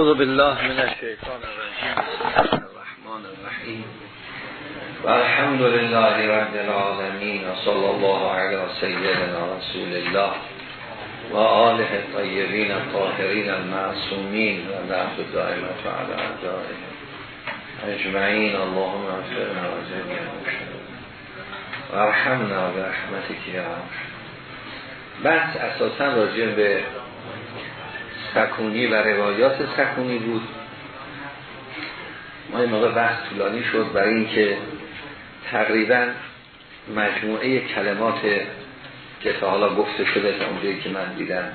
اعوذ بالله من الشیطان الرجیم بسم الله الرحمن الرحیم و الحمد لله رب العالمین و صلی الله علی سیدنا رسول الله و آله الطیبین الطاهرین المعصومین و نعبد دائم اعدائهم اجمعین اللهم اغفرنا و جميع و ارحمنا برحمتك یا بحث اساسا راجع به سکونی و روایات سکونی بود. ما این موقع بحث طولانی شد برای اینکه تقریبا مجموعه کلمات که تا حالا گفته شده تا اونجایی که من دیدم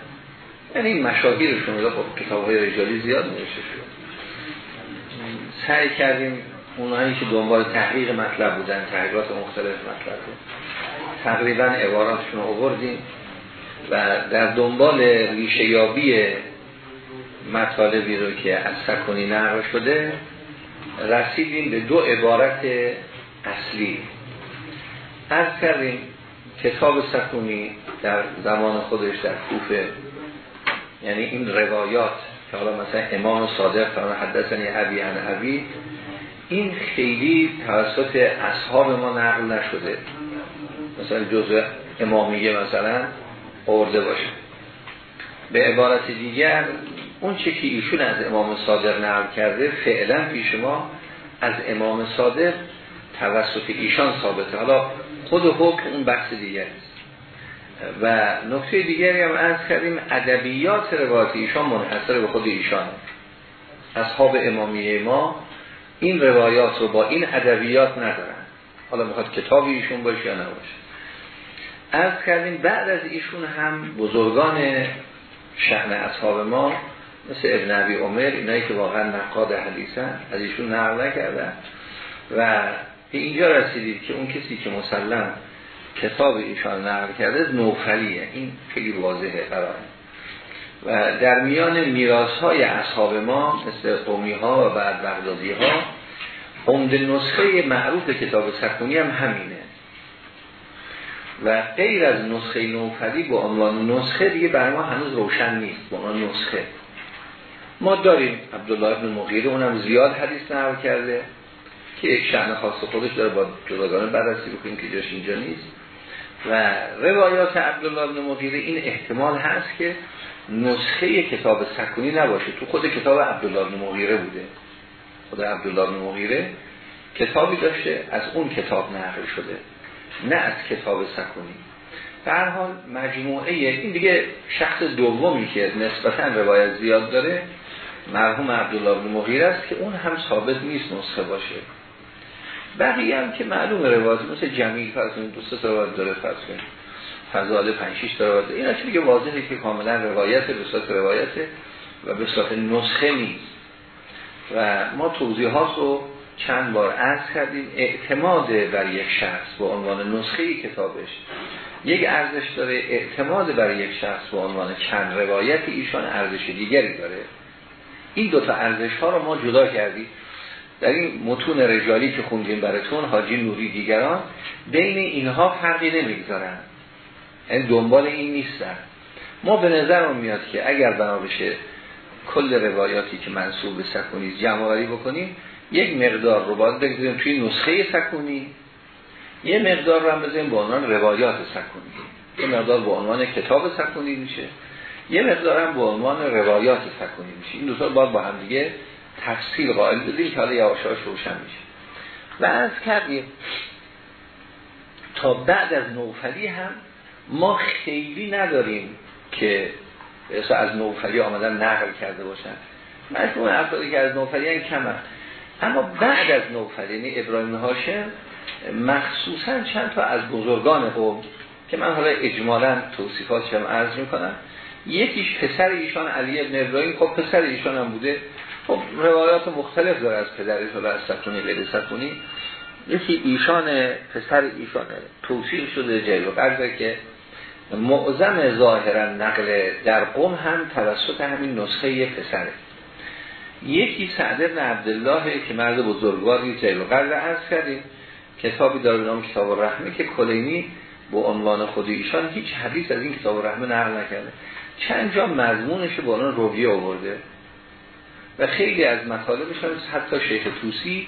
یعنی این مشاهیرشون رو خب کتاب های رجالی زیاد نوشته شد سعی کردیم اونهایی که دنبال تحقیق مطلب بودن تحقیقات مختلف مطلب بود تقریبا عباراتشون رو آوردیم و در دنبال ریشه یابی مطالبی رو که از سکونی نقل شده رسیدیم به دو عبارت اصلی. از کردیم کتاب سکونی در زمان خودش در کوفه یعنی این روایات که حالا مثلا امام صادق فرمان حدثنی عبی عن عبی این خیلی توسط اصحاب ما نقل نشده. مثلا جزء امامیه مثلا ارده باشه. به عبارت دیگر اون چه که ایشون از امام صادق نقل کرده فعلا پیش ما از امام صادق توسط ایشان ثابته. حالا خود حکم اون بحث دیگر است. و نکته دیگری هم از کردیم ادبیات روایت ایشان منحصر به خود ایشان. اصحاب امامیه ما این روایات رو با این ادبیات ندارن. حالا می‌خواد کتابی ایشون باشه یا نباشه. از کردیم بعد از ایشون هم بزرگان شهن اصحاب ما مثل ابن عبی عمر اینایی که واقعا نقاد حدیثن از ایشون نقل نکردن. و به اینجا رسیدید که اون کسی که مسلم کتاب ایشان نقل کرده نوفلیه. این خیلی واضحه قراره و در میان میراث های اصحاب ما مثل قومی ها و بعد بغدادی ها عمد نسخه معروف کتاب سکونی هم همینه. و غیر از نسخه نوفلی با عنوان نسخه دیگه برای ما هنوز روشن نیست. با عنوان نسخه. ما داریم عبدالله ابن مغیره اونم زیاد حدیث نقل کرده که یک شعن خاص خودش داره با جداگانه بررسی بکنیم که جاش اینجا نیست. و روایات عبدالله ابن مغیره این احتمال هست که نسخه کتاب سکونی نباشه. تو خود کتاب عبدالله ابن مغیره بوده. خود عبدالله ابن مغیره کتابی داشته از اون کتاب نقل شده نه از کتاب سکونی. در حال مجموعه این دیگه شخص دومی که نسبتا روایت زیاد داره مرحوم عبدالله بن مغیر است که اون هم ثابت نیست نسخه باشه. بقیه هم که معلوم روایت مثل جمیل فرض دو سه روایت داره فرض کنید. فضال 5 6 تا روایت اینا که واضحه که کاملا روایت به صورت روایته و به صورت نسخه نیست. و ما توضیحات رو چند بار عرض کردیم. اعتماد بر یک شخص به عنوان نسخه کتابش. یک ارزش داره اعتماد بر یک شخص به عنوان چند روایت ایشان ارزش دیگری داره. این دوتا ارزش ها رو ما جدا کردیم. در این متون رجالی که خوندیم براتون حاجی نوری دیگران بین اینها فرقی نمی‌گذارن. یعنی دنبال این نیستن. ما به نظر میاد که اگر بنا بشه کل روایاتی که منصوب به سکونی جمع بکنیم یک مقدار رو باید بگذاریم توی نسخه سکونی یه مقدار رو هم بذاریم به عنوان روایات سکونی. یه مقدار به عنوان کتاب سکونی میشه. یه مقدار هم به عنوان روایات سکونی میشه. این دو باید با هم دیگه تفصیل قائل بدیم که حالا یواشاش روشن میشه. و از کردیم تا بعد از نوفلی هم ما خیلی نداریم که از نوفلی آمدن نقل کرده باشن. مجموع افرادی که از نوفلی هم کم اما بعد از نوفلی یعنی ابراهیم هاشم مخصوصا چند تا از بزرگان قوم که من حالا اجمالا توصیفاتش هم عرض می‌کنم یکیش پسر ایشان علی ابن ابراهیم خب پسر ایشان هم بوده. خب روایات مختلف داره از پدرش حالا از سکونی غیر سکونی. یکی ایشان پسر ایشان توصیل شده جلو قرده که معظم ظاهرا نقل در قوم هم توسط همین نسخه پسره. یکی سعد ابن عبدالله که مرد بزرگواری جلو قرد عرض کردیم. کتابی داره نام کتاب رحمه که کلینی با عنوان خود ایشان هیچ حدیث از این کتاب رحمه نقل نکرده. چند جا مضمونش با اون رویه آورده و خیلی از مطالبش حتی شیخ توسی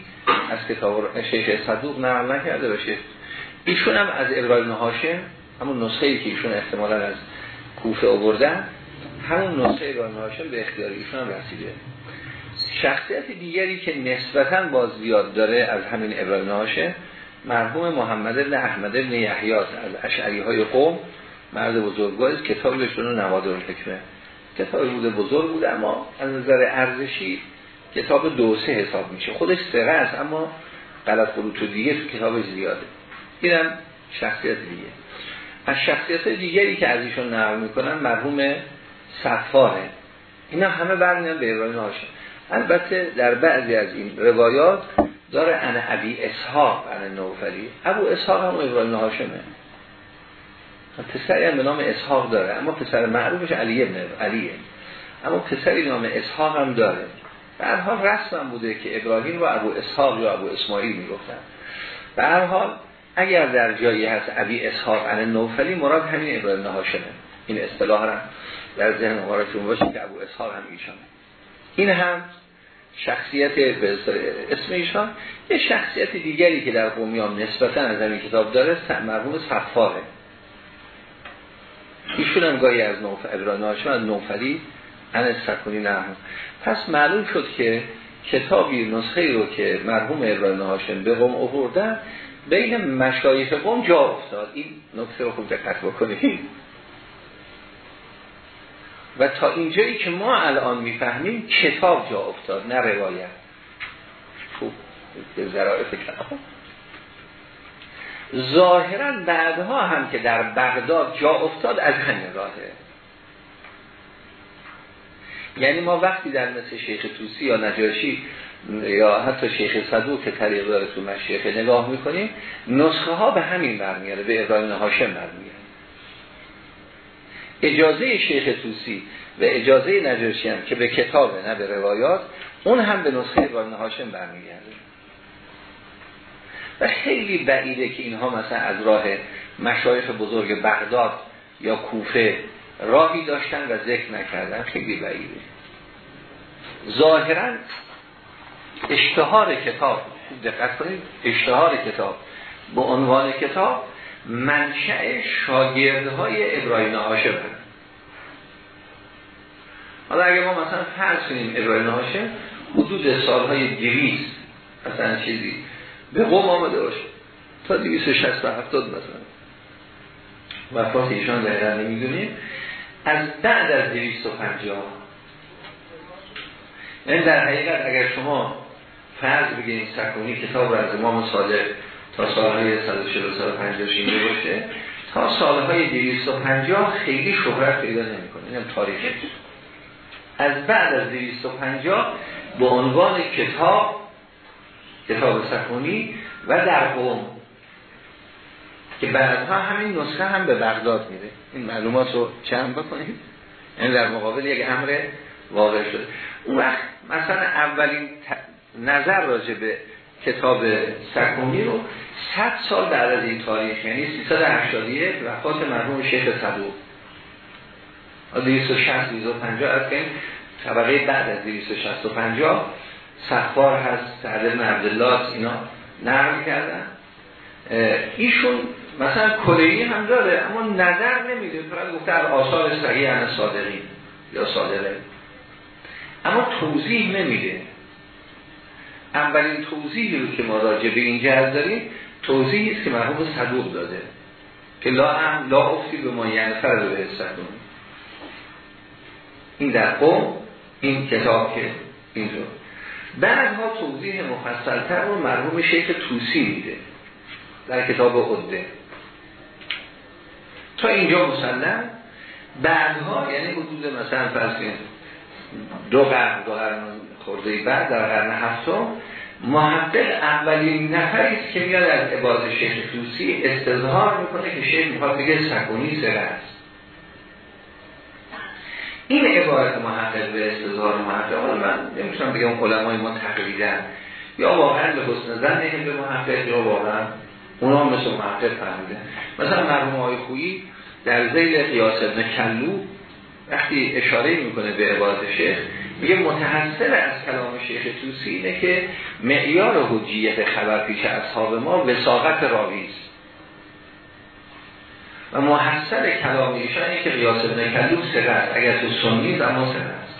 از کتاب شیخ صدوق نقل نکرده باشه. ایشون هم از ابراهیم هاشم همون نسخه ای که ایشون احتمالا از کوفه آوردن همون نسخه ابراهیم هاشم به اختیار ایشون هم رسیده. شخصیت دیگری که نسبتا باز زیاد داره از همین ابراهیم هاشم مرحوم محمد بن احمد بن یحیی از اشعری های قوم. مرد بزرگوار است کتابش به نوادر الحکمه کتاب بوده بزرگ بوده اما از نظر ارزشی کتاب دو سه حساب میشه. خودش سره است اما غلط خروط دیگه تو کتابش زیاده. اینم شخصیت دیگه. از شخصیت دیگری که از ایشون نقل می‌کنن مرحوم صفاره اینا همه برمیان به ابراهیم هاشم. البته در بعضی از این روایات داره انا ابی اسحاق انا نوفلی. ابو اسحاق هم ابراهیم هاشمه. پسری هم به نام اسحاق داره اما پسر معروفش علی ابن علیه. اما پسری نام اسحاق هم داره. هر حال رسم بوده که ابراهیم رو ابو اسحاق یا ابو اسماعیل می‌گفتن. هر حال اگر در جایی هست ابی اسحاق ان نوفلی مراد همین ابراهیم هاشمه این اصطلاح را در ذهن مبارکتون باشه که ابو اسحاق هم ایشانه. این هم شخصیت اسم ایشان. یه شخصیت دیگری که در قومیان نسبتا از همین کتاب داره مرحوم صفاره. ایشون هم گاهی از نوف ابراهیم هاشم از نوفلی ان سکونی نه پس معلوم شد که کتابی نسخه رو که مرحوم ابراهیم هاشم به قوم آوردن بین مشایخ قوم جا افتاد. این نکته رو خوب دقت بکنید. و تا اینجایی که ما الان می‌فهمیم کتاب جا افتاد نه روایت. خوب. به ذرائف کلام ظاهرا بعدها هم که در بغداد جا افتاد از همین راهه. یعنی ما وقتی در مثل شیخ توسی یا نجاشی یا حتی شیخ صدوق که طریق داره تو مشیخه نگاه می‌کنیم نسخه ها به همین برمیاره به ابراهیم هاشم برمیاره اجازه شیخ توسی و اجازه نجاشی هم که به کتابه نه به روایات اون هم به نسخه ابراهیم هاشم برمیگرده. و خیلی بعیده که اینها مثلا از راه مشایخ بزرگ بغداد یا کوفه راهی داشتن و ذکر نکردن. خیلی بعیده. ظاهرا اشتهار کتاب دقت کنید اشتهار کتاب. به عنوان کتاب منشأ شاگردهای ابراهیم هاشم حالا اگه ما مثلا فرض کنیم ابراهیم هاشم حدود سالهای دیویست مثلا چیزی. به قوم آمده باشه. تا 260 و 70 مثلا. وفات ایشان دقیقا نمی‌دونیم. از بعد از 250 این در حقیقت اگر شما فرض بگیم سکونی کتاب از امام صادق تا سالهای 140 شینده باشه تا سالهای 250 خیلی شهرت پیدا نمی‌کنه. اینم تاریخی از بعد از 250 به عنوان کتاب کتاب سکونی و در قوم. که بعدها همین نسخه هم به بغداد میره. این معلومات رو چند بکنید این در مقابل یک امر واقع شده. اون وقت مثلا اولین نظر راجع به کتاب سکونی رو 100 سال بعد از این تاریخ یعنی 381 وفات مرحوم شیخ صدوق 260 250 از این طبقه بعد از 250 سخبار هست سعد بن عبدالله اینا نقل کردن ایشون مثلا کلیی هم داره اما نظر نمیده. فقط گفته از آثار صحیح هن صادقین یا صادقه. اما توضیح نمیده. اولین توضیحی رو که ما راجع به این جهت داریم توضیحی است که مرحوم صدوق داده. که لا هم لا افتی به ما یعنی فرد به این در قوم این کتاب که اینجا. بعدها توضیح مفصلتر رو مرحوم شیخ توسی میده در کتاب عده. تا اینجا مسلم بعدها یعنی حدود مثلا فرض دو قرن دو قرن خورده بعد در قرن هفتم محقق اولین نفری که میاد از عباد شیخ توسی استظهار می‌کنه که شیخ می‌خواد بگه سکونی سره است. این عبارت محقق به استظهار محقق. حالا من نمی‌تونم بگم علمای ما تقریدن یا واقعا به حسن زن به محقق یا واقعا اونا مثل محقق فهمیدن. مثلا مرحوم های خویی در زیل قیاس ابن کلو وقتی اشاره می‌کنه به عبارت شیخ میگه متحصل از کلام شیخ توسی اینه که معیار حجیت خبر پیش اصحاب ما وساقت راوی است. و محصل کلام ایشان اینه که قیاس ابن کلوب سره است. اگر تو سنی اما سره است.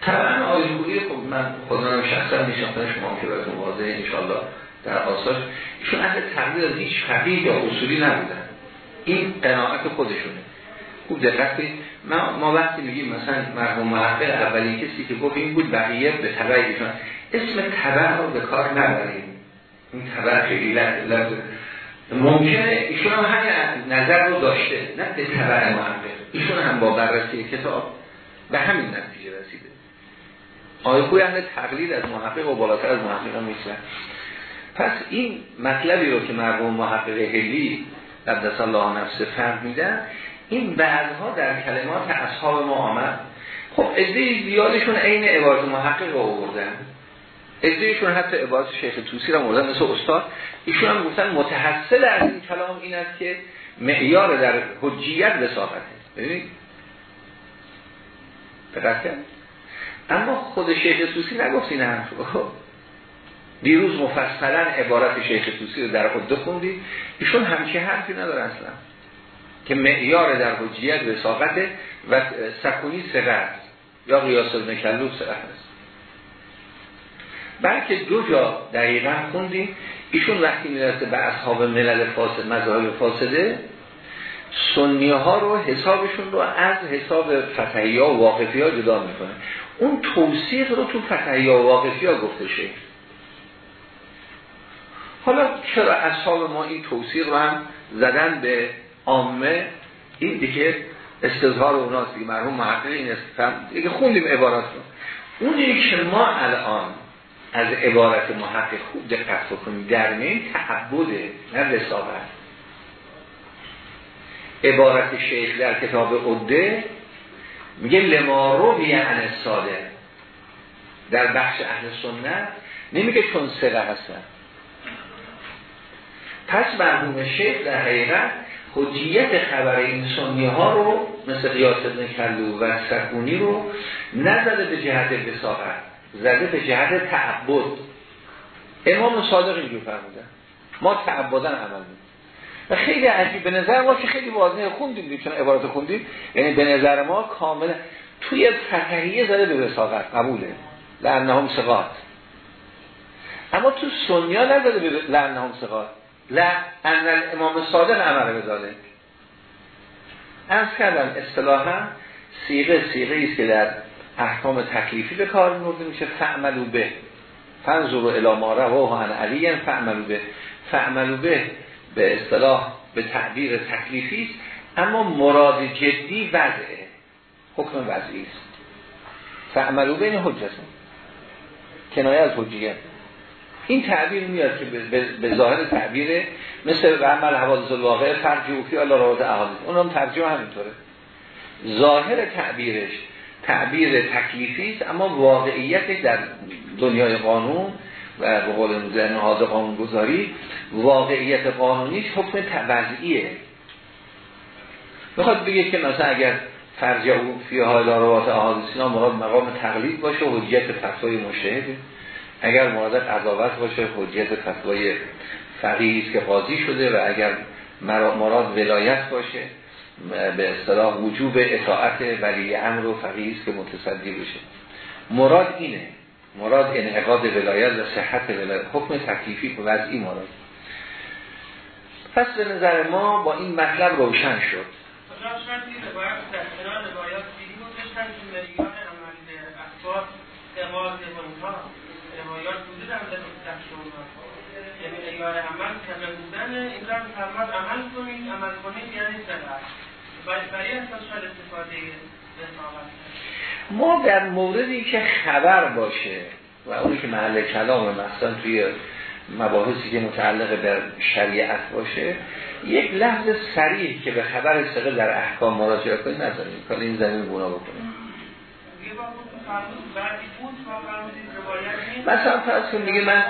طبعا آیه خب من خودم شخصا میشناختم شما که براتون واضحه انشاءالله در آثار ایشون اهل تقلید از هیچ فقیه یا اصولی نبودن. این قناعت خودشونه. خوب دقت کنید. ما, وقتی میگیم مثلا مرحوم محقق اولی کسی که گفت این بود بقیه به تبع ایشون اسم تبع رو به کار نبریم. این تبع خیلی لفظ ممکنه ایشون هم همین نظر رو داشته نه به تبع محقق ایشون هم با بررسی کتاب به همین نتیجه رسیده. آیه خوی اهل تقلید از محقق و بالاتر از محقق هم پس این مطلبی رو که مرحوم محقق هلی قدس الله نفسه فرق میدن این بعدها در کلمات اصحاب ما آمد. خب ازده زیادشون عین عبارت محقق رو آوردن. ازدهشون حتی عبارت شیخ توسی رو آوردن مثل استاد. ایشون هم گفتن متحصل از این کلام این است که معیار در حجیت وساقته ببینید. اما خود شیخ توسی نگفت این حرف دیروز مفصلا عبارت شیخ توسی رو در خود خوندید. ایشون همچی حرفی نداره اصلا. که معیار در حجیت وساقت و سکونی سقه یا قیاس ابن کلوب سقه است. بلکه دو جا دقیقا خوندیم. ایشون وقتی می‌رسه به اصحاب ملل فاسد مذاهب فاسده سنی ها رو حسابشون رو از حساب فتحی ها و واقفی ها جدا می‌کنه. اون توصیق رو تو فتحی ها و واقفی ها گفته شد حالا چرا اصحاب ما این توصیق رو هم زدن به عامه؟ این دیگه استظهار اوناست دیگه مرحوم محقق این استفهم دیگه خوندیم عبارات رو. اونی که ما الان از عبارت محقق خوب دقت بکنیم در این تعبده نه رسابت عبارت شیخ در کتاب عده میگه لما رو عن ساده در بخش اهل سنت نمیگه چون سقه هستن. پس مرحوم شیخ در حقیقت حجیت خبر این سنی ها رو مثل قیاس ابن کلو و سکونی رو نزده به جهت بساقت زده به جهت تعبد. امام صادق اینجور فرمودن. ما تعبدن عمل می و خیلی عجیب به نظر ما که خیلی واضحه. خوندیم چون عبارت خوندیم. یعنی به نظر ما کامل توی فتحیه زده به بساقت قبوله. لعنهم سقات اما تو سنیا نزده به لعنهم سقات لا ان امام صادق عمل بذاره از کردم اصطلاحا سیغه سیغه است که در احکام تکلیفی به کار میورده میشه فعملو به. فنظر و الاماره و عن علی فعملو به. فعملو به به اصطلاح به تعبیر تکلیفی است اما مراد جدی وضعه. حکم وضعی است. فعملو به این حجت کنایه از حجیت این تعبیر میاد که به ظاهر تعبیر مثل عمل حوادث الواقع فرجی و فی الله روایت احادیث. اونم ترجمه همینطوره. ظاهر تعبیرش تعبیر تکلیفی است اما واقعیت در دنیای قانون و به قول نهاد قانون گذاری واقعیت قانونیش حکم وضعیه می‌خواد بگه که مثلا اگر فرجه او فی های روایت احادیث مراد مقام تقلید باشه و حجیت فتوای مشهده اگر مراد قضاوت باشه حجیت فتوای فقیه که قاضی شده و اگر مراد ولایت باشه. به اصطلاح وجوب اطاعت ولی امر و فقیه که متصدی بشه. مراد اینه مراد انعقاد ولایت و صحت ولایت حکم تکلیفی و وضعی مراد. پس به نظر ما با این مطلب روشن شد. یعنی عمل عمل عمل یعنی ما در موردی که خبر باشه و اونی که محل کلام مثلا توی مباحثی که متعلق به شریعت باشه یک لحظه سریع که به خبر سقه در احکام مراجعه کنیم نذاریم. کار این زمین بونا بکنیم. مثلا فرض کن میگه من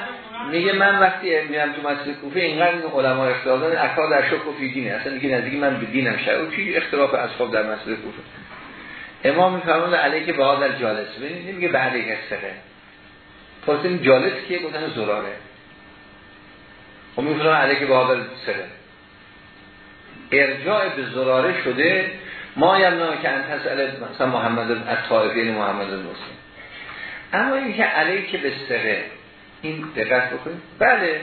میگه من وقتی میرم تو مسجد کوفه اینقدر این علما اختلاف دارن اکا در شک و فی دینه. اصلا میگه نزدیک من به دینم شد چی اختلاف اصحاب در مسجد کوفه؟ امام میفرمود که به در جالس ببینید نمیگه بعد یک استقه پرسیم جالس کیه؟ گفتن زراره. خب علیه که به در سره ارجاع به زراره شده ما یمنا که انتس علیه مثلا محمد الطائفین محمد المسلم. اما این که علیه که به سره این دقت بکنید. بله.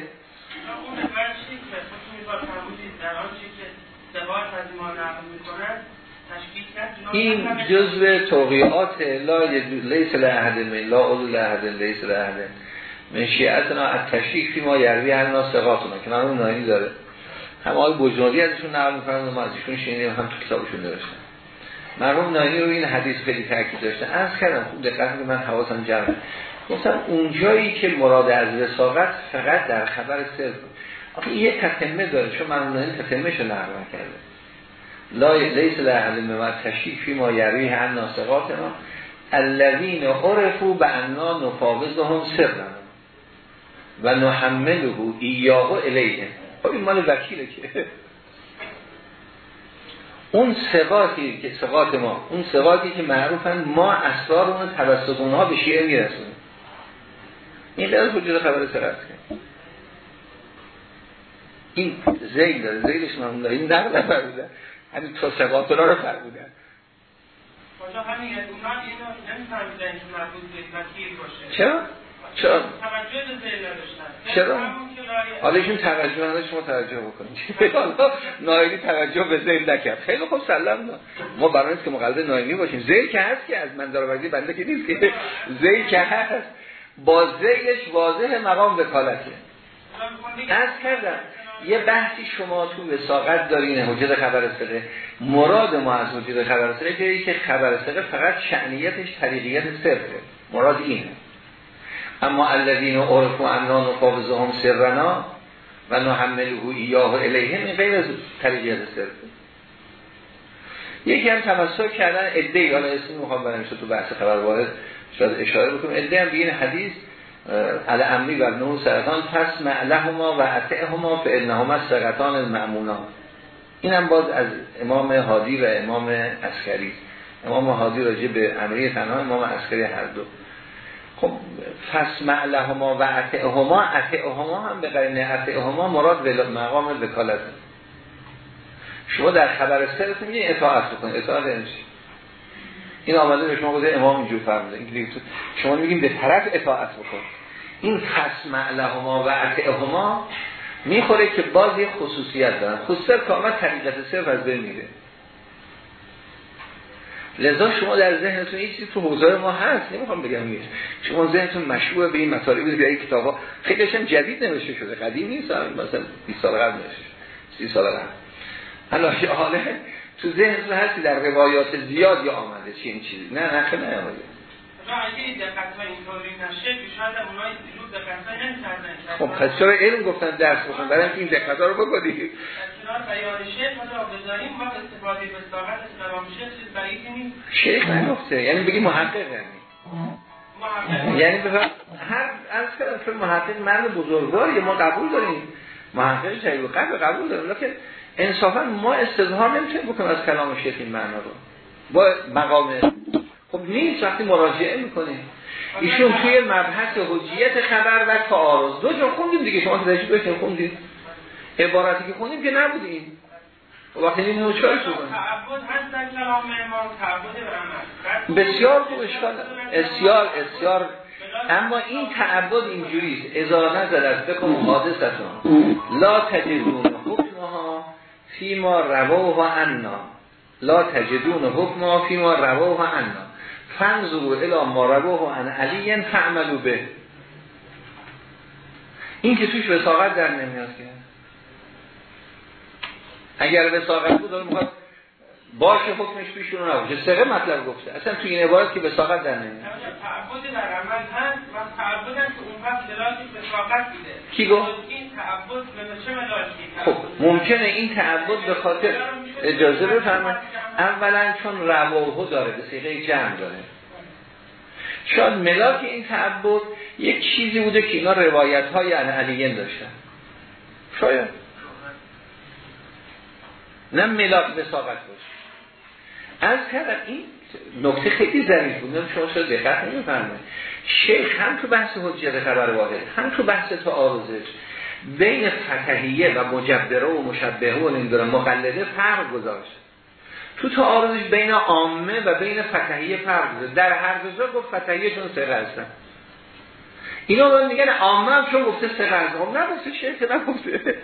این جزء توقیات لا لیس لعهد من لا اولو لعهد لیس لعهد من. شیعتنا از تشریک ما یروی هر ناسقاتونا که مرمون نایی داره. هم آقای بجنوری ازشون نقل می‌کنن و ما ازشون شنیدیم هم تو کتابشون نوشتن. مرحوم نایی رو این حدیث خیلی تاکید داشته. از کردم خوب دقت که من حواسم جمع گفتم اونجایی که مراد از وساقت فقط در خبر صرف آخه یه تتمه داره چون مرحوم نایی تتمه شو نقل کرده لا لیس لحل ممت تشریفی ما یروی هم ناسقات ما الذین عرفو به انا نفاوضهم سرن و نحمله ایاه الیه. خب این مال وکیله که. اون سقاطی که سقاط ما اون سقاطی که معروفن ما اسرار اون توسط اونها به شیعه میرسونیم. این در وجود خبر سرت این زیل داره زیلش من این نقل نفر همین تو سقاط رو فرمودن چرا؟ چرا؟ چرا؟ حالا ایشون توجه نداشت شما توجه بکنید. حالا نایلی توجه به زیل نکرد. خیلی خوب سلام. ما برای نیست که مقلد نایلی باشیم. زیل که هست که از منظر وقتی بنده که نیست که. زیل که هست. با واضح مقام وکالته. از کردم. یه بحثی شما تو وساقت دارین حجت خبر سقه مراد ما از حجت خبر سقه که خبر سقه فقط شعنیتش طریقیت صرفه. مراد اینه. اما الذین عرف و انان و هم سرنا و نحمله ایاه الیهم این غیر از طریقیت صرفه. یکی هم تمسک کردن ادهی. حالا اسمی می‌خوام تو بحث خبر وارد. شاید اشاره بکنم. ادهی هم این حدیث علی امری و نو سرطان پس معلهما و عطعهما انهما سرطان این هم باز از امام حادی و امام اسکری امام حادی راجع به امری تنها امام اسکری هر دو. خب پس معلهما و عطعهما عطعهما هم به قرینه عطعهما مراد مقام وکالت. شما در خبر سرتون یه اطاعت بکنید. اطاعت نمیشه این آمده به شما گفته امام اینجور فرموده این شما میگیم به طرف اطاعت بکن. این خصم لهما و عطعهما می‌خوره که باز یه خصوصیت دارن. خصوصیت کامل طریقت صرف از بین میره. لذا شما در ذهنتون این چیزی تو حوزه ما هست نمی‌خوام بگم نیست شما ذهنتون مشروع به این مطالبی به این کتابا خیلیش هم جدید نوشته شده قدیم نیست مثلا 20 سال قبل نوشته 30 سال قبل. حالا حاله تو ذهن هستی در روایات زیادی آمده چی این چیزی؟ نه نه خیلی نیامده خب پس چرا علم گفتن درس بخون؟ برای این دقت رو بکنید شیخ نگفته یعنی بگی محقق یعنی. یعنی هر از کردم محقق مرد بزرگواری ما قبول داریم. محقق شاید قبل قبول داریم لیکن انصافا ما استظهار نمی‌تونیم بکنیم از کلام شیخ این معنا رو. با مقام خب نیست وقتی مراجعه می‌کنیم. ایشون توی مبحث حجیت خبر و تعارض. دو جا خوندیم دیگه شما تدریج بکنیم خوندیم. عبارتی که خوندیم که نبودیم. وقتی این نوچه های بسیار خوب اشکال بسیار بسیار. اما این تعبد اینجوریست. ازا نظرت بکن حادثتون. لا حکمها فیما رواه عنا. لا تجدون حکمها فیما رواه عنا. فنظرو الى ما رواه عن علی فعملو به. این که توش وساقت در نمیاد که. اگر وساقت بود داره می‌خواد باشه حکمش پیشون رو نباشه سقه مطلب گفته. اصلا تو این عبارت که وساقت در نمیاد. تعبد در عمل هست. و تعبد هم که اون وقت بوده. کی گفت؟ این تعبد به چه ملاکی خب ممکنه این تعبد به خاطر اجازه بفرمایید. اولا چون رواهو داره به سیغه جمع داره. شاید ملاک این تعبد یک چیزی بوده که اینا روایت های علیین داشتن. شاید. نه ملاک وساقت باشه. از کردم این نکته خیلی ظریف بود. شما شاید دقت نمی‌فرمایید. شیخ هم تو بحث حجت خبر واحد هم تو بحث تعارضش بین فتحیه و مجبره و مشبهه و نمی‌دونم مقلده فرق گذاشت. تو تعارضش بین عامه و بین فتحیه فرق گذاشت. در هر دو گفت فتحیه چون سه هستن اینا باید میگن عامه هم چون گفته سه هستن خب نگفته شیخ نگفته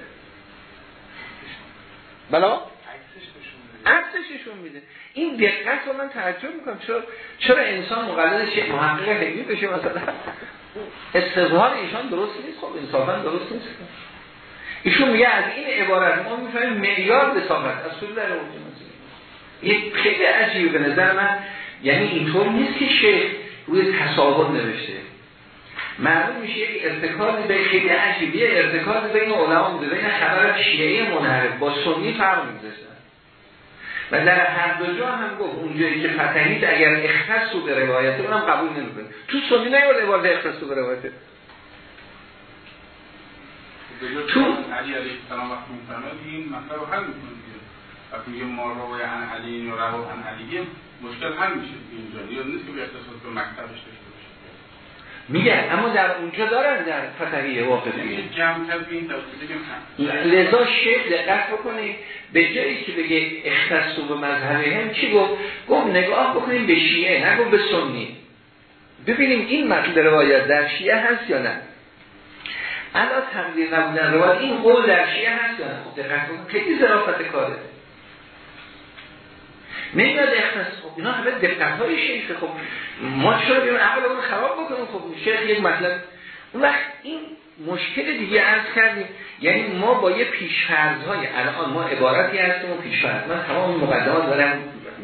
بلا؟ عکسش میده. این دقت رو من تعجب می‌کنم. چرا چرا انسان مقلد شیخ محقق بشه مثلا؟ استظهار ایشان درست نیست. خب انصافا درست نیست. ایشون میگه از این عبارت ما می‌فهمیم معیار بسامت. اصول در یک خیلی عجیب به نظر من یعنی اینطور نیست که شیخ روی تصاحب نوشته. معلوم میشه یک ارتکاز به خیلی عجیب یه ارتکاز بین علما بوده بین خبر شیعه منحرف. با سنی فرق و در هر دو جا هم گفت اونجایی که فتحید اگر اختص به روایت اونم قبول نمی‌کنه. تو سنی نیورد عبارت اختص به روایت. تو علی علیه السلام وقتی میفرماد این مسئله رو حل می‌کنه وقتی میگه ما روی عن علی و رو عن علی مشکل حل میشه اینجا. نیاز نیست که به اختصاص به مکتبش داشته میگن اما در اونجا دارن در فتحیه این لذا شیخ دقت بکنید به جایی که بگه اختصو به مذهبه هم چی گفت؟ گفت نگاه بکنیم به شیعه نگو به سنی. ببینیم این مطلب روایت در شیعه هست یا نه. الان تقدیر نبودن روایت این قول در شیعه هست یا نه؟ خب دقت بکنید خیلی ظرافت کاره. نمیاد اختص خب اینا همه دقت های شیخ خب. ما چرا بیان عقل اون خراب بکنیم؟ خب شیخ یک مطلب. اون وقت این مشکل دیگه عرض کردیم. یعنی ما با یه پیشفرض های الان ما عبارتی هستیم و پیشفرض من تمام مقدمات دارم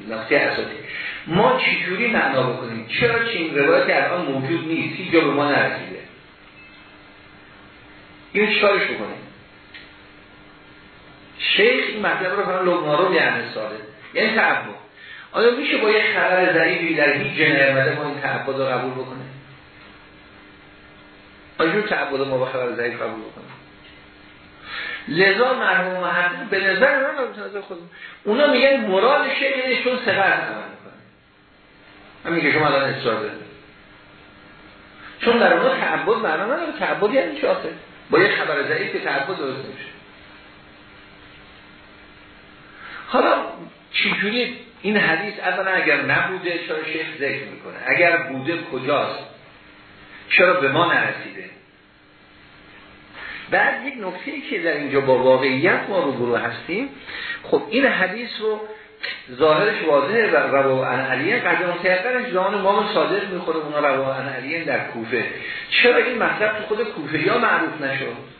نقطه اساسی. ما چجوری معنا بکنیم؟ چرا چین روایتی الان موجود نیست؟ هیچ به ما نرسیده. این چیکارش بکنیم؟ شیخ این مطلب رو فرمان یعنی ساله یعنی تعبد. آیا میشه با یه خبر ضعیفی در هیچ جنرمده ما این تعبد رو قبول بکنه آیا تعبد ما با خبر ضعیف قبول بکنه لذا مرحوم محقق به نظر من نظر خود اونا میگن مراد شیعه چون سقر عمل می‌کنه. همین که شما الان اصرار دارید. چون در اونها تعبد معنا نداره. تعبد یعنی چی آخه؟ با یه خبر ضعیف که تعبد درست نمیشه حالا چجوری این حدیث اولا اگر نبوده چرا شیخ ذکر می‌کنه؟ اگر بوده کجاست؟ چرا به ما نرسیده؟ بعد یک نکته که در اینجا با واقعیت ما رو برو هستیم خب این حدیث رو ظاهرش واضحه و روا علیه قدر متحقرش زمان امام صادق می‌خوره اونا روا علیه در کوفه. چرا این مطلب تو خود کوفه یا معروف نشد؟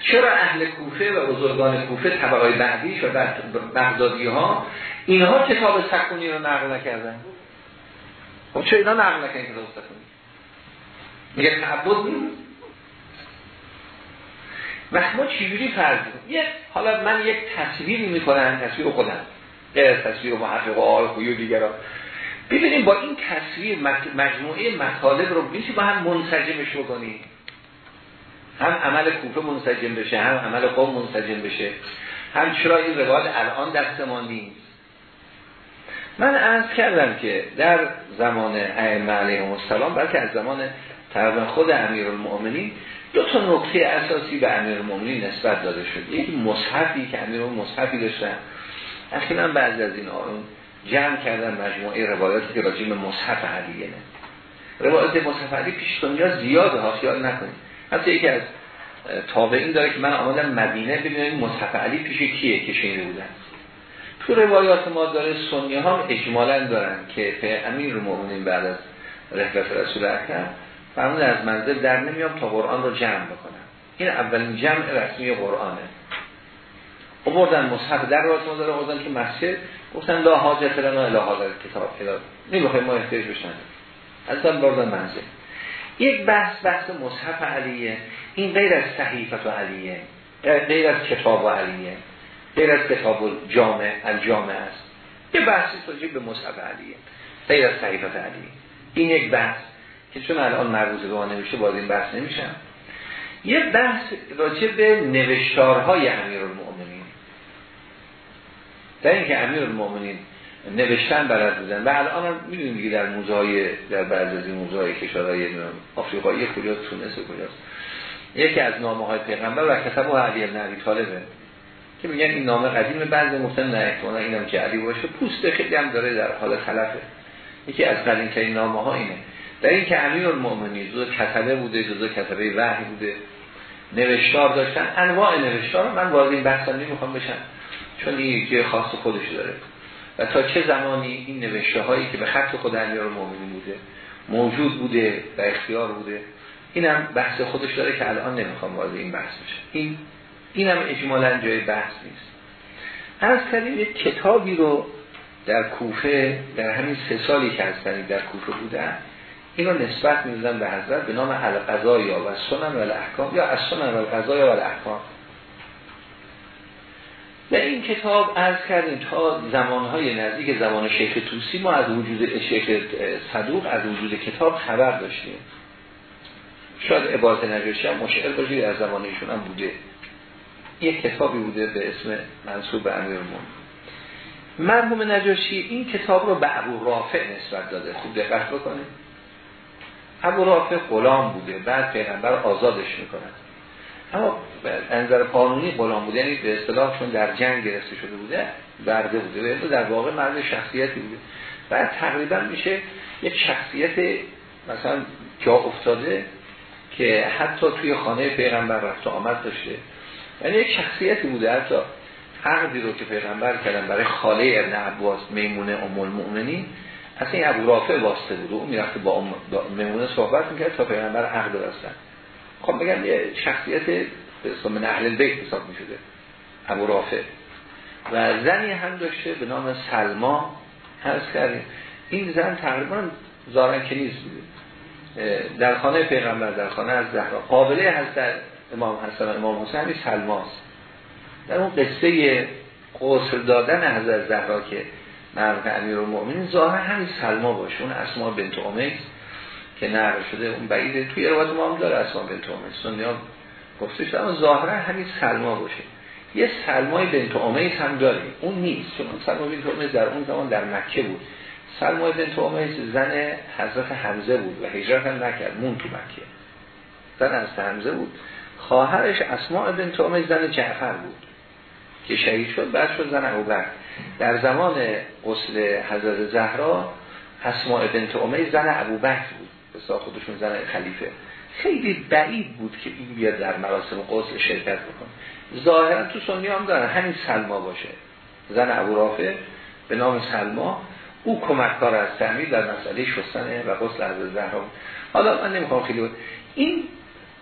چرا اهل کوفه و بزرگان کوفه طبقای بعدیش و بغدادی ها اینها کتاب سکونی رو نقل نکردن؟ خب چرا اینا نقل نکردن کتاب سکونی؟ میگه تعبد نیست. وقت ما چجوری فرض یه حالا من یک تصویری می‌کنم تصویر خودم. غیر از تصویر محقق و آرخ و دیگران. ببینیم با این تصویر مجموعه مطالب رو میشه با هم منسجمش بکنیم. هم عمل کوفه منسجم بشه هم عمل قوم منسجم بشه. هم چرا این روایت الان دست ما نیست؟ من عرض کردم که در زمان ائمه علیهم السلام بلکه از زمان تقریبا خود امیرالمؤمنین دو تا نکته اساسی به امیرالمؤمنین نسبت داده شد. یکی مصحفی که امیرالمؤمنین مصحفی داشتن. اخیراً بعضی از این آرون جمع کردن مجموعه روایاتی که راجع به مصحف علیه نه. روایت مصحف علی پیش دنیا زیاده ها خیال نکنید. حتی یکی از تابعین داره که من آمدم مدینه ببینم مصحف علی پیش کیه که شنیده بودن. تو روایات ما داره سنی ها اجمالا دارن که به امیر مؤمنین بعد از رحلت رسول اکرم فرمود از منزل در نمیام تا قرآن رو جمع بکنم. این اولین جمع رسمی قرآنه. بردن مصحف در روایات ما داره آوردن که مسجد گفتن لا حاجت لنا الا هذا کتاب. نمی‌خوایم ما احتیاج بشن. از بردن منزل. یک بحث بحث مصحف علیه این غیر از صحیفت علیه غیر از کتاب علیه غیر از کتاب جامع الجامع است. یه بحثی توجیه به مصحف علیه غیر از صحیفت علیه. این یک بحث که چون الان مربوط به ما نمیشه باید این بحث نمیشم یه بحث راجع به نوشتارهای امیر المؤمنین در اینکه امیر المؤمنین نوشتن بلد بودن. و الان هم می‌دونیم دیگه در موزه در بعض از موزه های کشورهای آفریقایی کجا تونس کجاست. یکی از نامه های پیغمبر و کتب و علی ابن طالبه که میگن این نامه قدیم بعضی مفتن نه احتمالا اینم که علی باشه. پوست خیلی هم داره در حال خلفه. یکی از قدیم این نامه ها اینه. در این که امیر المؤمنی جزو کتبه بوده جزو کتبه وحی بوده. نوشتار داشتن. انواع نوشتار من وارد این بحث نمی‌خوام بشم. چون این یکی خاص خودش داره. و تا چه زمانی این نوشته هایی که به خط خود امیر المؤمنین بوده موجود بوده و اختیار بوده اینم بحث خودش داره که الان نمی‌خوام وارد این بحث بشه این اینم اجمالا جای بحث نیست. از کردیم یک کتابی رو در کوفه در همین سه سالی که هستن در کوفه بودن اینو نسبت می‌دادن به حضرت به نام القضایا و سنن و الاحکام یا از سنن و القضایا و الاحکام. و این کتاب از کردیم تا زمانهای نزدیک زمان شیخ توسی ما از وجود شیخ صدوق از وجود کتاب خبر داشتیم. شاید عبارت نجاشی هم مشعر باشید از زمان هم بوده. یک کتابی بوده به اسم منصوب به امیر مرحوم نجاشی این کتاب رو به ابو رافع نسبت داده. خوب دقت بکنید. ابو رافع غلام بوده بعد پیغمبر آزادش می‌کنه اما انظر قانونی غلام بوده یعنی به اصطلاح چون در جنگ گرفته شده بوده برده بوده. و در واقع مرد شخصیتی بوده. بعد تقریبا میشه یک شخصیت مثلا جا افتاده که حتی توی خانه پیغمبر رفت آمد داشته. یعنی یک شخصیتی بوده. حتی عقدی رو که پیغمبر کردن برای خاله ابن عباس میمونه ام المؤمنین اصلا این ابو رافع واسطه بود. اون می‌رفته با میمونه صحبت می‌کرد تا پیغمبر عقد بستن. خب بگم یه شخصیت به اسم اهل بیت حساب می‌شده ابو رافع. و زنی هم داشته به نام سلما. هست کردیم این زن تقریبا زارن کنیز بوده. در خانه پیغمبر در خانه از زهرا. قابله هست در امام حسن و امام حسین سلماست در اون قصه قصر دادن حضرت زهرا که مرد امیر المؤمنین ظاهر همین سلما باشه. اون اسما بنت امیس. که نقل شده اون بعیده توی روایت ما هم داره اسما بنت امیس سنیا گفته شده اما ظاهرا همین سلما باشه. یه سلمای بنت امیس هم داریم. اون نیست. چون سلما بنت امیس در اون زمان در مکه بود. سلما بنت امیس زن حضرت حمزه بود و هجرت هم نکرد. مون تو مکه. زن از حمزه بود. خواهرش اسماء بنت امیس زن جعفر بود. که شهید شد بعد شد زن ابوبکر. در زمان غسل حضرت زهرا اسماء بنت امیس زن ابوبکر بود. به خودشون زن خلیفه. خیلی بعید بود که این بیاد در مراسم غسل شرکت بکنه. ظاهرا تو سنی هم دارن. همین سلما باشه. زن ابو رافع به نام سلما. او کمککار از تعمیر در مسئله شستن و غسل حضرت زهرا حالا من نمی‌خوام خیلی بود. این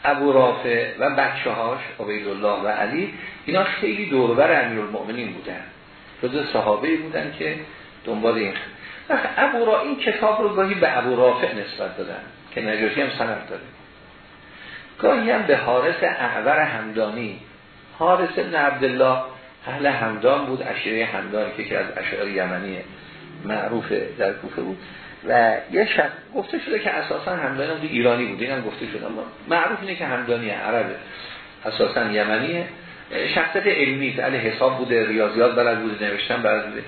ابو رافع و بچه هاش عبیدالله و علی اینا خیلی دوربر امیر المؤمنین بودن. جز صحابه بودن که دنبال این ابو را این کتاب رو گاهی به ابو رافع نسبت دادن که نجاشی هم سند داره گاهی هم به حارس اعور همدانی حارس ابن عبدالله اهل همدان بود اشیره همدان که از اشعار یمنی معروف در کوفه بود. و یه شخص گفته شده که اساسا همدانی هم ایرانی بود این هم گفته شده. معروف اینه که همدانی عربه. اساسا یمنیه. شخصیت علمی اهل حساب بوده ریاضیات بلد بوده نوشتن بلد بوده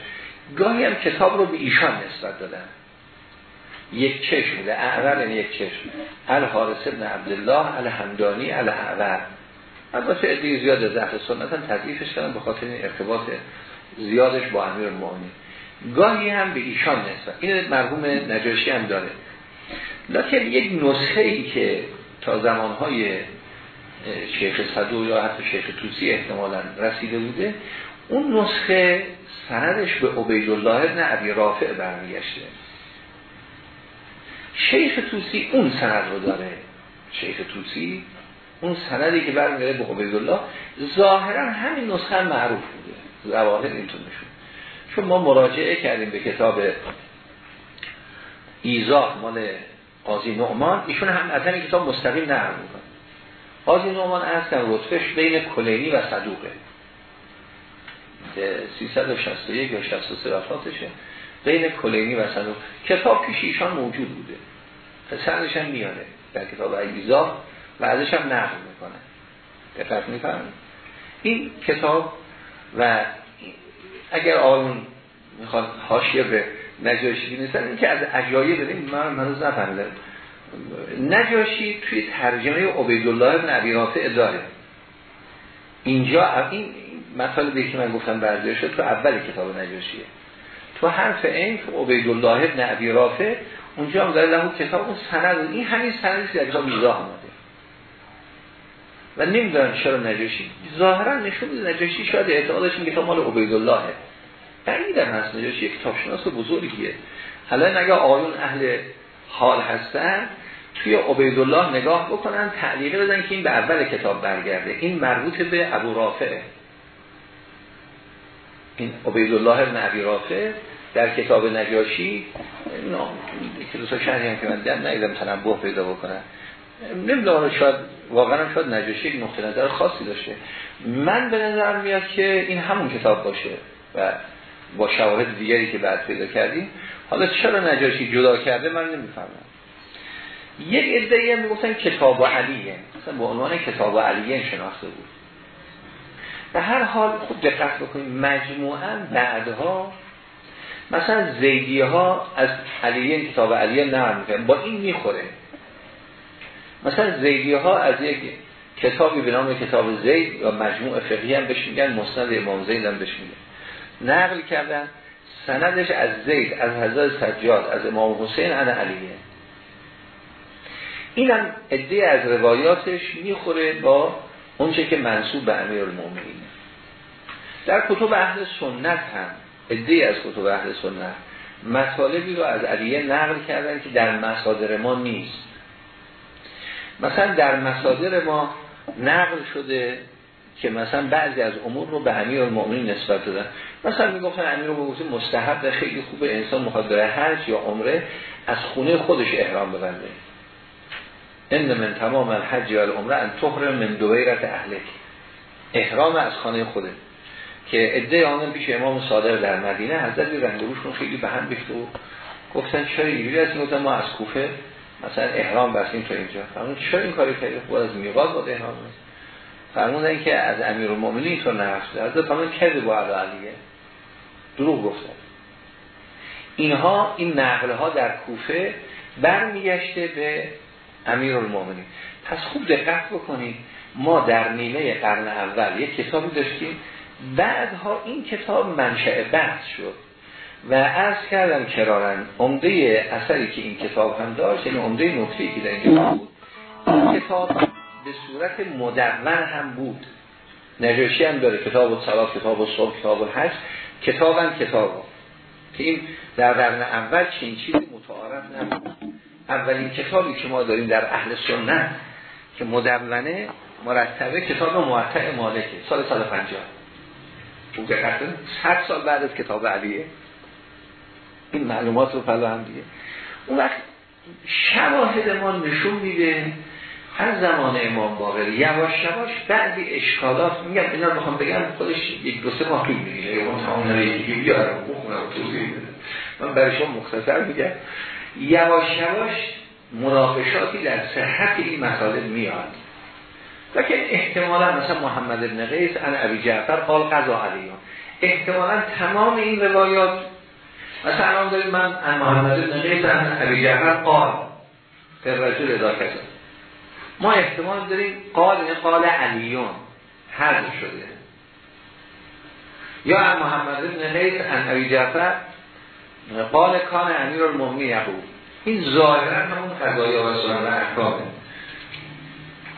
گاهی هم کتاب رو به ایشان نسبت دادن. یک چشم بوده اعور یعنی یک چشم. ال حارس ابن عبدالله ال همدانی ال اعور البته ادهی زیاد از اهل سنت تضعیفش کردن به خاطر این ارتباط زیادش با امیر المؤمنین گاهی هم به ایشان نسبت. این مرحوم نجاشی هم داره. لیکن یک نسخه ای که تا زمانهای شیخ صدو یا حتی شیخ توسی احتمالا رسیده بوده اون نسخه سندش به عبیدالله ابن عبی رافع برمیگشته. شیخ توسی اون سند رو داره. شیخ توسی اون سندی که برمیگرده به عبیدالله ظاهرا همین نسخه معروف بوده. ظواهر اینطور نشون چون ما مراجعه کردیم به کتاب ایزا مال قاضی نعمان. ایشون هم از این کتاب مستقیم نقل قاضی نعمان از کن رتبهش بین کلینی و صدوقه. 361 یا 63 وفاتشه. بین کلینی و صدوق کتاب پیش ایشان موجود بوده. سندش هم میاره در کتاب ایزا و ازش هم نقل می‌کنه. دقت میفرمایید؟ این کتاب و اگر آن می‌خواد حاشیه به نجاشی نیستن این که از عجایب بدیم من منوز نفهمیدم. نجاشی توی ترجمه عبیدالله ابن عبی رافع داره. اینجا این مطالبی که من گفتم برداشت شد تو اول کتاب نجاشیه. تو حرف این تو عبیدالله ابن عبی رافع اونجا هم داره لهو کتاب اون سند این همین سندی که در کتاب میزاه آمده و نمی‌دونم چرا نجاشی. ظاهرا نشون میده نجاشی شاید اعتقادش این کتاب مال عبیدالله بعیدم هست نجاشی یک کتابشناس بزرگیه. حالا نگه آیون اهل حال هستن توی عبیدالله نگاه بکنن تعلیقه بدن که این به اول کتاب برگرده. این مربوط به ابو رافعه. این عبیدالله ابن ابی رافع در کتاب نجاشی که دو شهری هم که من در نگیدم تنبه پیدا بکنم نمی‌دونم شاید واقعا شاید نجاشی یک نقطه نظر خاصی داشته. من به نظر میاد که این همون کتاب باشه و با شواهد دیگری که بعد پیدا کردیم. حالا چرا نجاشی جدا کرده من نمی‌فهمم. یک ادعی هم می‌گفتن کتاب علیه. مثلا به عنوان کتاب علیه شناخته بود. به هر حال خود دقت بکنید مجموعا بعدها مثلا زیدی ها از علیه کتاب علیه نرم با این می‌خوره. مثلا زیدی ها از یک کتابی به نام کتاب زید و مجموع فقهی هم بهش میگن مسند امام زید هم بهش میگن. نقل کردن سندش از زید از حضرت سجاد از امام حسین انا علیه اینم ادعی از روایاتش می‌خوره با اونچه که منصوب به امیر المومنین در کتب اهل سنت هم ادعی از کتب اهل سنت مطالبی رو از علیه نقل کردن که در مصادر ما نیست. مثلا در مصادر ما نقل شده که مثلا بعضی از امور رو به امیر المؤمنین نسبت دادن. مثلا می‌گفتن امیر المؤمنین مستحب خیلی خوب انسان مخاطب حج یا عمره از خونه خودش احرام ببنده. ان من تمام الحج و العمره ان تحرم من دویرت اهلک. احرام از خانه خوده که عده آمدن پیش امام صادق در مدینه حضرت رنگ روشون خیلی به هم بیخته و گفتن چرا اینجوری از گفتن ما از کوفه مثلا احرام بستیم تو اینجا. فرمون چرا این کاری کردی خود از میقات بود احرام است فرمودن که از امیرالمومنین نفس. حضرت فرمون کذب با علیه. دروغ گفتن. اینها این نقل ها در کوفه برمیگشته به امیر المومنین پس خوب دقت بکنید. ما در نیمه قرن اول یک کتابی داشتیم بعدها این کتاب منشأ بحث شد و عرض کردم کرارن عمده اثری که این کتاب هم داشت یعنی عمده نکته که در اینجا بود این کتاب به صورت مدون هم بود. نجاشی هم داره کتاب و صلات کتاب و صبح کتاب و حج کتاب هم کتاب که این در قرن اول چین چیزی متعارف نبود. اولین کتابی که ما داریم در اهل سنت که مدونه مرتبه کتاب معطع مالکه سال 150 اون دقیقا 100 سال بعد از کتاب علیه. این معلومات رو فلا دیگه. اون وقت شواهد ما نشون میده هر زمان امام باقر یواش یواش بعضی اشکالات میگم اینا رو بخوام بگم خودش یک دو سه ماه طول می‌گیره. یا اون تمام نمیگه بیارم من برای شما مختصر میگم. یواش یواش مناقشاتی در صحت این مطالب میاد. که احتمالا مثلا محمد ابن قیس ان ابی جعفر قال قضا علیون. احتمالا تمام این روایات مثلا الان داریم من ان محمد ابن قیس ان ابی جعفر قال. در رجل ادا کسا ما احتمال داریم قال یعنی قال علیون. حضر شده. یا ان محمد ابن قیس ان ابی جعفر قال کان امیر المومنی یقول این ظاهرا همون قضایی و سنن احکامه.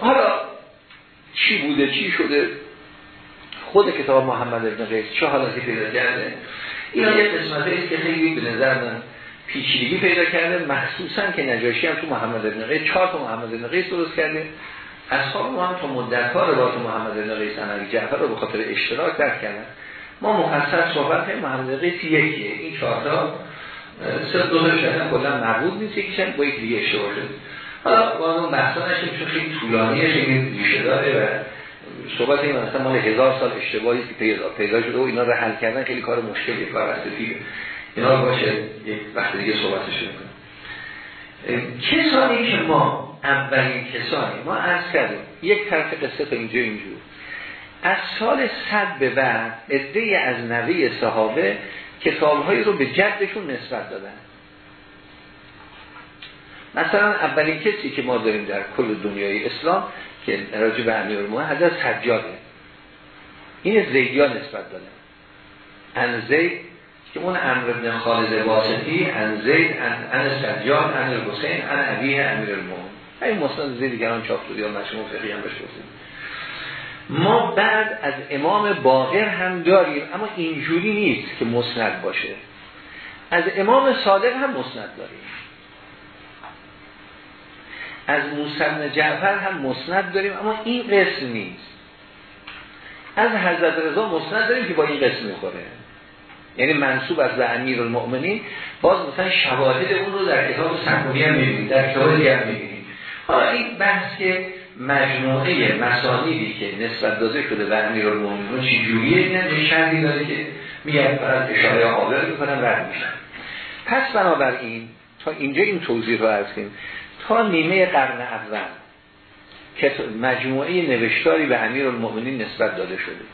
حالا چی بوده چی شده؟ خود کتاب محمد ابن قیس چه حالاتی پیدا کرده؟ این یه قسمت که خیلی به نظر من پیچیدگی پیدا کرده. مخصوصا که نجاشی هم تو محمد ابن قیس چهار تا محمد ابن قیس درست کرده. اصحاب ما هم تا مدت ها روایت محمد ابن قیس علی جعفر رو به خاطر اشتراک درک کردن. ما مفصل صحبت محمد قیس یکیه. این چهار تا سه دو تا کلا مربوط نیست یکیشم با یک دیگه اشتباه شده. حالا با اون بحثا نشیم چون خیلی طولانیه خیلی ریشه داره و صحبت این مثلا مال هزار سال اشتباهی که پیدا پیدا شده و اینا رو حل کردن خیلی کار مشکلی و وقتی اینا باشه یک وقت دیگه صحبتش کنیم کسانی که ما اولین کسانی ما عرض کردیم یک طرف قصه تا اینجا اینجور. از سال صد به بعد ادهی از نوی صحابه کتابهایی رو به جدشون نسبت دادن. مثلا اولین کسی که ما داریم در کل دنیای اسلام که راجع به امیر المومنین حضرت سجاده. این زیدیان نسبت داده ان زید که اون امر ابن خالد واسطی ان زید ان, سجاد ان حسین ان ابیه امیر المومنین این مسند زید دیگران چاپ شده یا مجموع فقهی هم ما بعد از امام باقر هم داریم اما اینجوری نیست که مسند باشه. از امام صادق هم مسند داریم. از موسی جعفر هم مسند داریم اما این قسم نیست. از حضرت رضا مسند داریم که با این قسم می‌خوره. یعنی منصوب از به امیر المؤمنین باز مثلا شواهد اون رو در کتاب سکونی هم می‌بینید در کتاب دیگه هم می‌بینید حالا این بحث که مجموعه مسانیدی که نسبت داده شده به امیر المؤمنین چی جوریه این شرحی داره که میگن فرد اشاره آور می‌کنن رد میشن. پس بنابراین تا اینجا این توضیح رو عرض کنیم. تا نیمه قرن اول که مجموعه نوشتاری به امیر المؤمنین نسبت داده شده.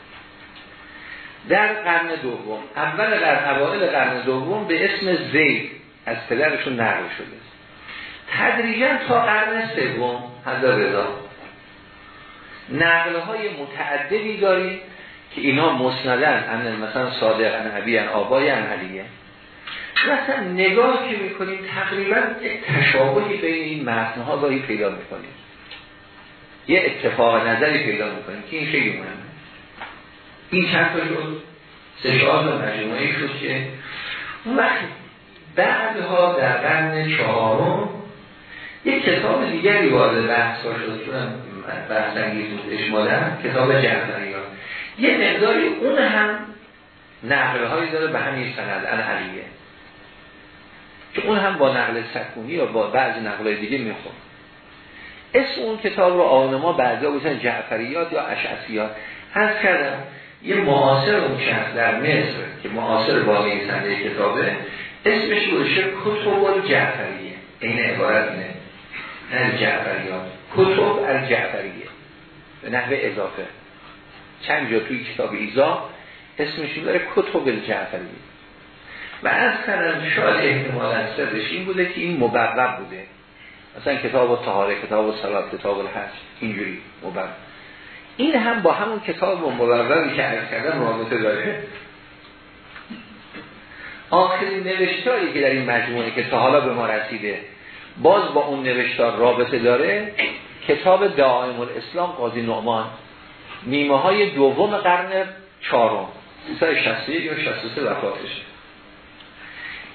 در قرن دوم اول قرن اوائل قرن دوم به اسم زید از پدرشون نقل شده. تدریجا تا قرن سوم حضرت رضا. نقل های متعددی داریم که اینا مسندن مثلا صادق ان ابی ان آبای ان علیه. مثلا نگاه که می‌کنیم تقریبا تشابهی بین این متنها گاهی پیدا می‌کنیم. یه اتفاق نظری پیدا می‌کنیم که این خیلی مهمه. این چند تا شد؟ سه و مجموعه شد که وقت بعدها در قرن چهارم یک کتاب دیگری وارد بحث شد چون بحث انگیز کتاب جعفریان. یه مقداری اون هم نقل هایی داره به همین سند ان علیه که اون هم با نقل سکونی یا با بعض نقل دیگه میخون اسم اون کتاب رو آنما بعضی بودن جعفریات یا اشعسیات هست کردم یه معاصر اون شخص در مصر که معاصر باقی سنده کتابه اسمش روشه کتب جعفریه این عبارت اینه. نه جعفریات. کتب الجعفریه. به نحوه اضافه. چند جا توی کتاب ایزا اسمشون داره کتب الجعفریه. و از کردم شاید احتمال سرش این بوده که این مبرب بوده. مثلا کتاب و طهاره کتاب و صلات کتاب الحج اینجوری مبرب. این هم با همون کتاب و مبربی که عرض کردم رابطه داره. آخرین نوشتاری که در این مجموعه که تا حالا به ما رسیده باز با اون نوشتار رابطه داره کتاب دائم الاسلام قاضی نعمان نیمه های دوم قرن چهارم 361 یا 63 وفاتشه.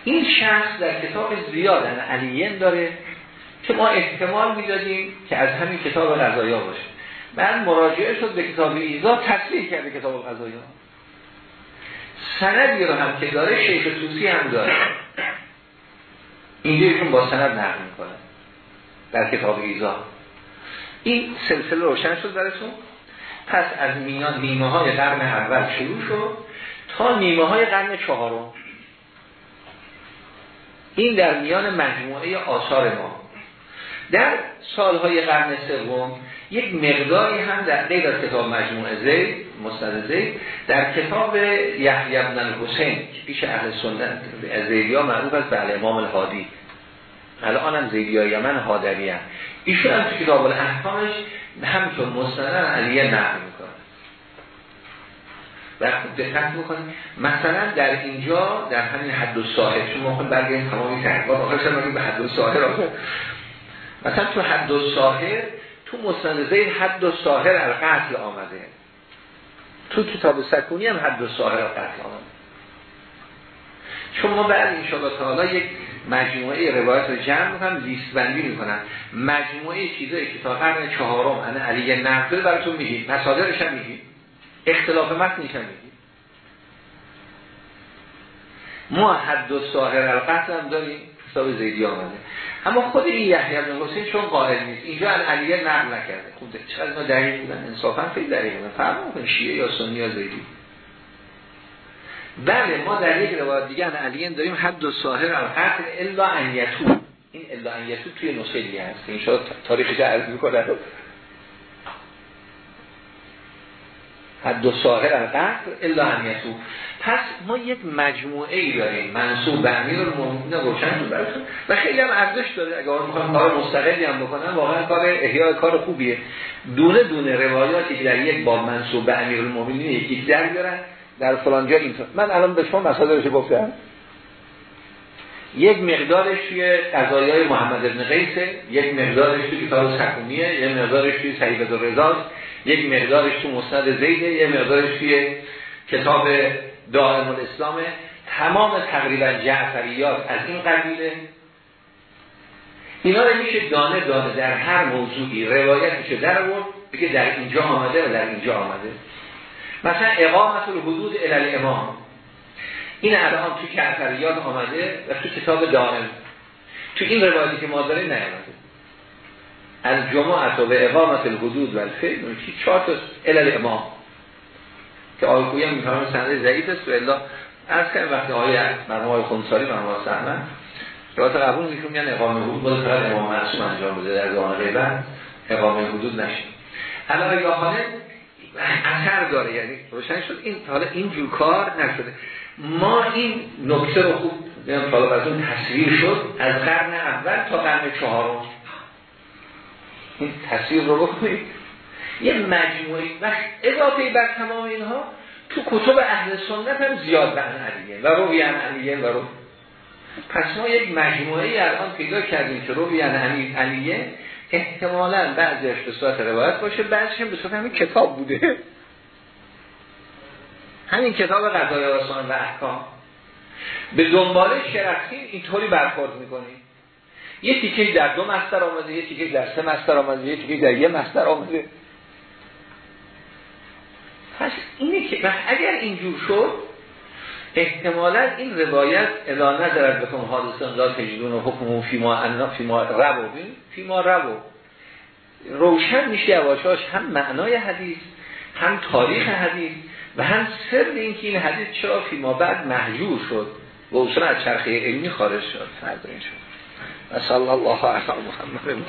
این شخص در کتاب زیاد علیین داره که ما احتمال می‌دادیم که از همین کتاب غذایا باشه. بعد مراجعه شد به کتاب ایزا تصریح کرده کتاب غذایا سندی رو هم که داره شیخ توسی هم داره. اینجا با سند نقل می‌کنه در کتاب ایزا این سلسله روشن شد براتون. پس از میان نیمه های قرن اول شروع شد تا نیمه های قرن چهارم. این در میان مجموعه آثار ما. در سالهای قرن سوم یک مقداری هم در غیر کتاب مجموعه زید مستد زید در کتاب یحیی بن الحسین که پیش اهل سنت زیدیا معروف است به امام الهادی. الان هم زیدیا یمن هادری هم. ایشون هم تو کتاب الاحکامش همچون مستند علیه نقل و دقت می‌کنیم مثلا در اینجا در همین حد و ساحل چون ما خود برگردیم تمامی تحقیقات آخرش هم به حد و ساحل. مثلا تو حد و ساحل تو زید حد و ساحل القتل آمده. تو کتاب سکونی هم حد و ساحل القتل آمده. چون ما بعد این شاءالله تعالی یک مجموعه روایت رو جمع می‌کنم لیست بندی می‌کنم. مجموعه چیزایی که تا قرن چهارم انا علی نقل براتون میگیم. مصادرش هم میگیم. اختلاف متنش هم میگیم ما حد و ساهر القتل هم داریم حساب زیدی آمده. اما خود این یحیی بن حسین چون قائل نیست اینجا ان علیه نقل نکرده. خود چقدر ما دقیق بودن؟ انصافا خیلی دقیق بودن. فرق شیعه یا سنی یا زیدی. بله ما در یک روایت دیگه ان علیه داریم حد و ساهر القتل الا ان این الا ان توی نسخه دیگه هست. این شاید تاریخی عرض می‌کنه حد دو ساهر القهر الا همیتو پس ما یک مجموعه ای داریم. منصوب به امیر المومنین روشن براتون. و خیلی هم ارزش داره. اگر می‌خوام کار مستقلی هم بکنم واقعا کار احیاء کار خوبیه. دونه دونه روایاتی که در یک باب منصوب به امیر یکی در بیارن در فلان جا اینطور. من الان به شما مسائلش گفتم؟ یک مقدارش توی قضایی های محمد ابن قیسه یک مقدارش توی کتاب سکونیه یک مقدارش توی صحیفه رضاست. یک مقدارش تو مسند زیده یک مقدارش توی کتاب دائم الاسلامه تمام تقریبا جعفریات از این قبیله. اینا رو میشه دانه دانه در هر موضوعی روایت میشه در آورد بگه در اینجا آمده و در اینجا آمده. مثلا اقامت الحدود الال امام این الان تو جعفریات آمده و تو کتاب دائم. تو این روایتی که ما داریم نیامده. از جمعه و به اقامت الحدود و الفعل چی؟ چهار تا علل امام. که آقای هم می‌فهمه سنده ضعیف است. و الا از کنیم وقتی آقای مرحوم آقای خونساری مرحوم آقای سهمن روایت قبول میشون میگن اقامه حدود بود فقط امام معصوم انجام بده در زمان غیبت اقامه حدود نشه. حالا یا حالا اثر داره یعنی روشن شد. این حالا اینجور کار نشده. ما این نکته رو خوب میگم طالب از اون تصویر شد از قرن اول تا قرن چهارم. این تصویر رو بکنید یه مجموعی و اضافه بر تمام اینها تو کتب اهل سنت هم زیاد به علیه و روی علیه و رو پس ما یک مجموعه الان پیدا کردیم که روی علیه احتمالا بعضیش به صورت روایت باشه بعضیش به صورت همین کتاب بوده. همین کتاب قضای رسان و احکام. به دنبال شرفتین اینطوری برخورد می‌کنیم. یه تیکه در دو مستر آمده یه تیکه در سه مستر آمده یه تیکه در یه مستر آمده. پس اینه که اگر اینجور شد احتمالا این روایت الا ندارد بکن حادثان لا تجدون و حکم فیما انا فیما ربو فیما ربو روشن میشه یواشاش هم معنای حدیث هم تاریخ حدیث و هم سر اینکه این حدیث چرا فیما بعد محجور شد. و اصلا از چرخه علمی خارج شد. فرد این شد. صلی الله علیه محمد.